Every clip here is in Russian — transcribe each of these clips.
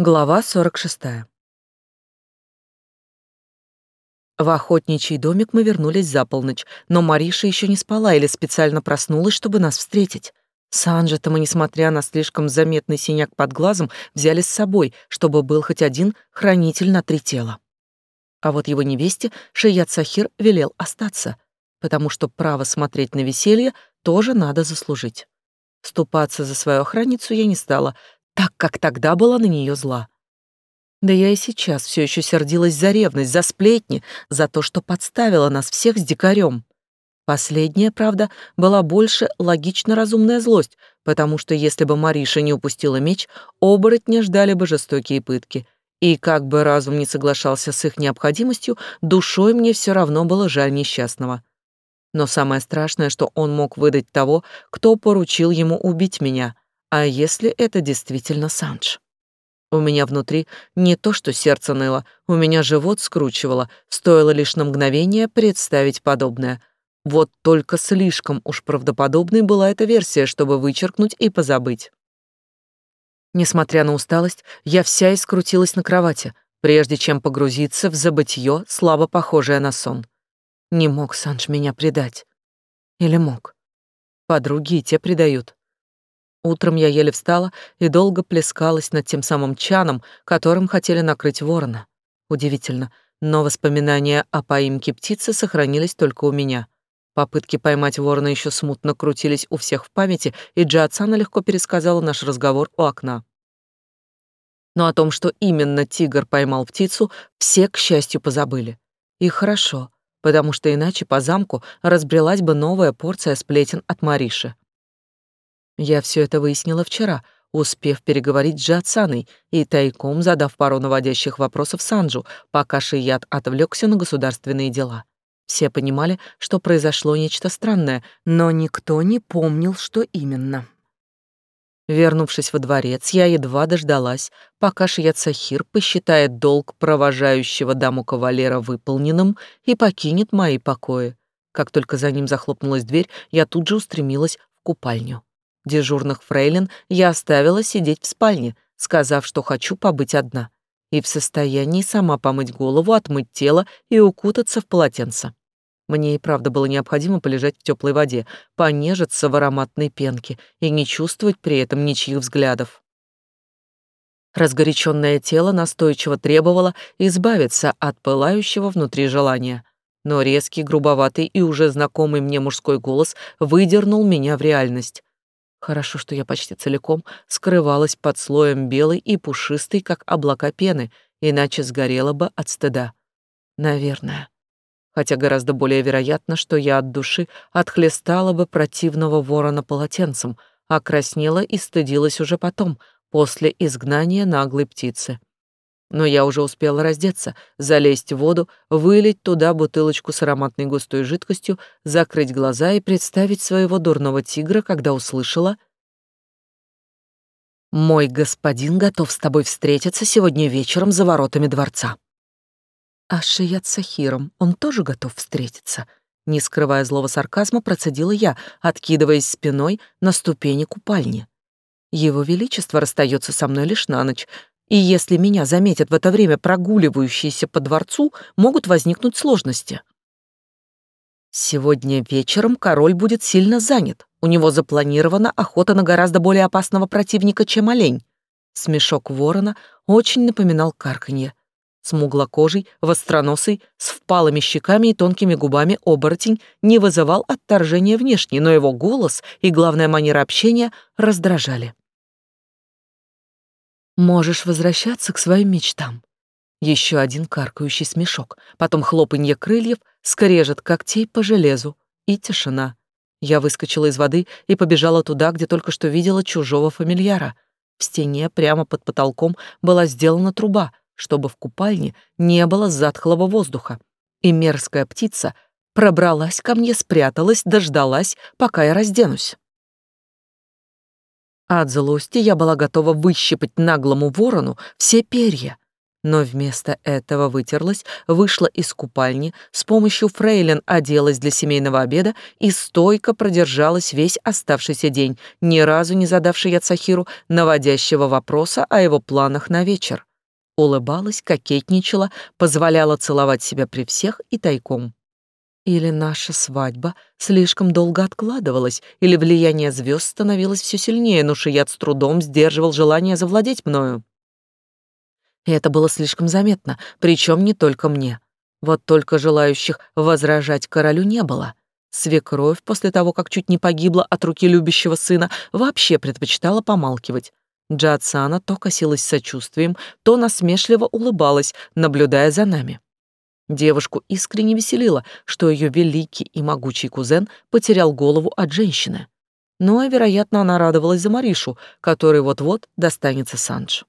Глава 46. В охотничий домик мы вернулись за полночь, но Мариша еще не спала или специально проснулась, чтобы нас встретить. Санжа-то мы, несмотря на слишком заметный синяк под глазом, взяли с собой, чтобы был хоть один хранитель на три тела. А вот его невесте Шият Сахир велел остаться, потому что право смотреть на веселье тоже надо заслужить. Ступаться за свою охранницу я не стала, так как тогда была на нее зла. Да я и сейчас все еще сердилась за ревность, за сплетни, за то, что подставила нас всех с дикарем. Последняя, правда, была больше логично разумная злость, потому что если бы Мариша не упустила меч, оборотня ждали бы жестокие пытки. И как бы разум не соглашался с их необходимостью, душой мне все равно было жаль несчастного. Но самое страшное, что он мог выдать того, кто поручил ему убить меня — а если это действительно Санж? У меня внутри не то что сердце ныло, у меня живот скручивало, стоило лишь на мгновение представить подобное. Вот только слишком уж правдоподобной была эта версия, чтобы вычеркнуть и позабыть. Несмотря на усталость, я вся искрутилась на кровати, прежде чем погрузиться в забытье, слабо похожее на сон. Не мог Санж меня предать. Или мог? Подруги и те предают. Утром я еле встала и долго плескалась над тем самым чаном, которым хотели накрыть ворона. Удивительно, но воспоминания о поимке птицы сохранились только у меня. Попытки поймать ворона еще смутно крутились у всех в памяти, и Джиатсана легко пересказала наш разговор у окна. Но о том, что именно тигр поймал птицу, все, к счастью, позабыли. И хорошо, потому что иначе по замку разбрелась бы новая порция сплетен от Мариши. Я все это выяснила вчера, успев переговорить с Джатсаной и тайком задав пару наводящих вопросов Санджу, пока Шият отвлекся на государственные дела. Все понимали, что произошло нечто странное, но никто не помнил, что именно. Вернувшись во дворец, я едва дождалась, пока Шият Сахир посчитает долг провожающего даму кавалера выполненным и покинет мои покои. Как только за ним захлопнулась дверь, я тут же устремилась в купальню. Дежурных фрейлин я оставила сидеть в спальне, сказав, что хочу побыть одна, и в состоянии сама помыть голову, отмыть тело и укутаться в полотенце. Мне и правда было необходимо полежать в теплой воде, понежиться в ароматной пенке и не чувствовать при этом ничьих взглядов. Разгоряченное тело настойчиво требовало избавиться от пылающего внутри желания. Но резкий, грубоватый и уже знакомый мне мужской голос выдернул меня в реальность. Хорошо, что я почти целиком скрывалась под слоем белой и пушистой, как облака пены, иначе сгорела бы от стыда. Наверное. Хотя гораздо более вероятно, что я от души отхлестала бы противного ворона полотенцем, а краснела и стыдилась уже потом, после изгнания наглой птицы. Но я уже успела раздеться, залезть в воду, вылить туда бутылочку с ароматной густой жидкостью, закрыть глаза и представить своего дурного тигра, когда услышала «Мой господин готов с тобой встретиться сегодня вечером за воротами дворца». «А Шият Сахиром, он тоже готов встретиться?» Не скрывая злого сарказма, процедила я, откидываясь спиной на ступени купальни. Его Величество расстается со мной лишь на ночь, и если меня заметят в это время прогуливающиеся по дворцу, могут возникнуть сложности. Сегодня вечером король будет сильно занят. У него запланирована охота на гораздо более опасного противника, чем олень. Смешок ворона очень напоминал карканье. Смуглокожий, востроносый, с впалыми щеками и тонкими губами оборотень не вызывал отторжения внешне, но его голос и, главная манера общения раздражали. Можешь возвращаться к своим мечтам. Еще один каркающий смешок, потом хлопанье крыльев, скрежет когтей по железу и тишина. Я выскочила из воды и побежала туда, где только что видела чужого фамильяра. В стене прямо под потолком была сделана труба, чтобы в купальне не было затхлого воздуха. И мерзкая птица пробралась ко мне, спряталась, дождалась, пока я разденусь. От злости я была готова выщипать наглому ворону все перья. но вместо этого вытерлась, вышла из купальни, с помощью фрейлин оделась для семейного обеда и стойко продержалась весь оставшийся день, ни разу не задавший Яцахиру наводящего вопроса о его планах на вечер. Улыбалась, кокетничала, позволяла целовать себя при всех и тайком. Или наша свадьба слишком долго откладывалась, или влияние звезд становилось все сильнее, но Шият с трудом сдерживал желание завладеть мною. И это было слишком заметно, причем не только мне. Вот только желающих возражать королю не было. Свекровь после того, как чуть не погибла от руки любящего сына, вообще предпочитала помалкивать. Джадсана то косилась сочувствием, то насмешливо улыбалась, наблюдая за нами. Девушку искренне веселило, что ее великий и могучий кузен потерял голову от женщины. Но, вероятно, она радовалась за Маришу, который вот-вот достанется Санж.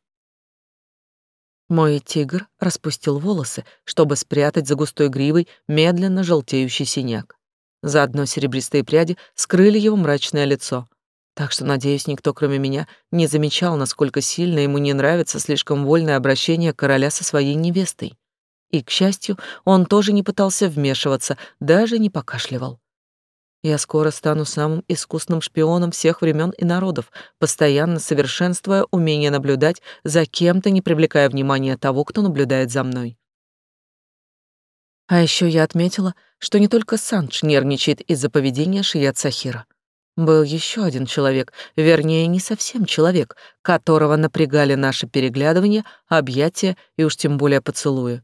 Мой тигр распустил волосы, чтобы спрятать за густой гривой медленно желтеющий синяк. Заодно серебристые пряди скрыли его мрачное лицо. Так что, надеюсь, никто, кроме меня, не замечал, насколько сильно ему не нравится слишком вольное обращение короля со своей невестой. И, к счастью, он тоже не пытался вмешиваться, даже не покашливал. Я скоро стану самым искусным шпионом всех времен и народов, постоянно совершенствуя умение наблюдать за кем-то, не привлекая внимания того, кто наблюдает за мной. А еще я отметила, что не только Санч нервничает из-за поведения Шият Сахира. Был еще один человек, вернее, не совсем человек, которого напрягали наши переглядывания, объятия и уж тем более поцелуи.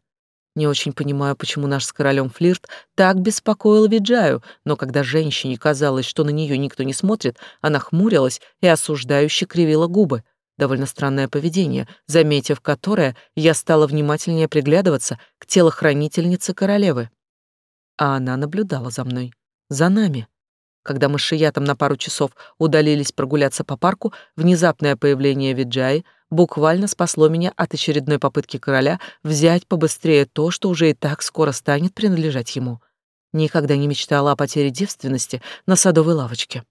Не очень понимаю, почему наш с королем флирт так беспокоил Виджаю, но когда женщине казалось, что на нее никто не смотрит, она хмурилась и осуждающе кривила губы. Довольно странное поведение, заметив которое, я стала внимательнее приглядываться к телохранительнице королевы. А она наблюдала за мной, за нами. Когда мы с Шиятом на пару часов удалились прогуляться по парку, внезапное появление Виджаи буквально спасло меня от очередной попытки короля взять побыстрее то, что уже и так скоро станет принадлежать ему. Никогда не мечтала о потере девственности на садовой лавочке.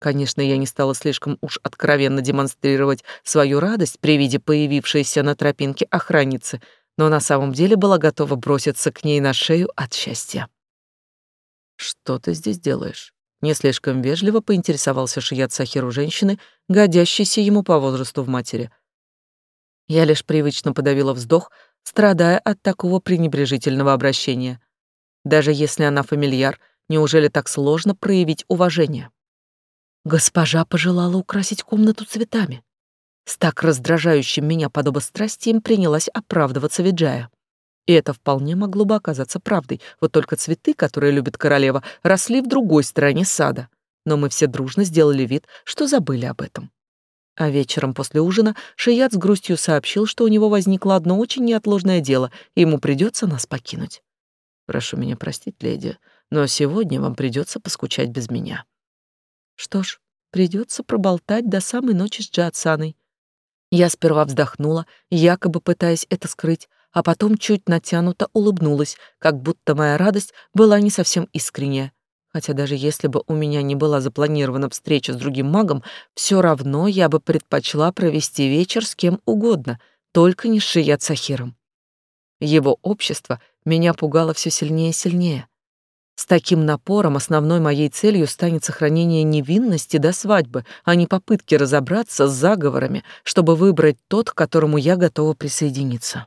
Конечно, я не стала слишком уж откровенно демонстрировать свою радость при виде появившейся на тропинке охранницы, но на самом деле была готова броситься к ней на шею от счастья. «Что ты здесь делаешь?» Не слишком вежливо поинтересовался Шият Сахиру женщины, годящейся ему по возрасту в матери. Я лишь привычно подавила вздох, страдая от такого пренебрежительного обращения. Даже если она фамильяр, неужели так сложно проявить уважение? Госпожа пожелала украсить комнату цветами. С так раздражающим меня подобострастием принялась оправдываться Виджая. И это вполне могло бы оказаться правдой, вот только цветы, которые любит королева, росли в другой стороне сада. Но мы все дружно сделали вид, что забыли об этом. А вечером после ужина Шият с грустью сообщил, что у него возникло одно очень неотложное дело, и ему придется нас покинуть. «Прошу меня простить, леди, но сегодня вам придется поскучать без меня». Что ж, придется проболтать до самой ночи с Джатсаной. Я сперва вздохнула, якобы пытаясь это скрыть, а потом чуть натянуто улыбнулась, как будто моя радость была не совсем искренняя. Хотя даже если бы у меня не была запланирована встреча с другим магом, все равно я бы предпочла провести вечер с кем угодно, только не с Шият Сахиром. Его общество меня пугало все сильнее и сильнее. С таким напором основной моей целью станет сохранение невинности до свадьбы, а не попытки разобраться с заговорами, чтобы выбрать тот, к которому я готова присоединиться.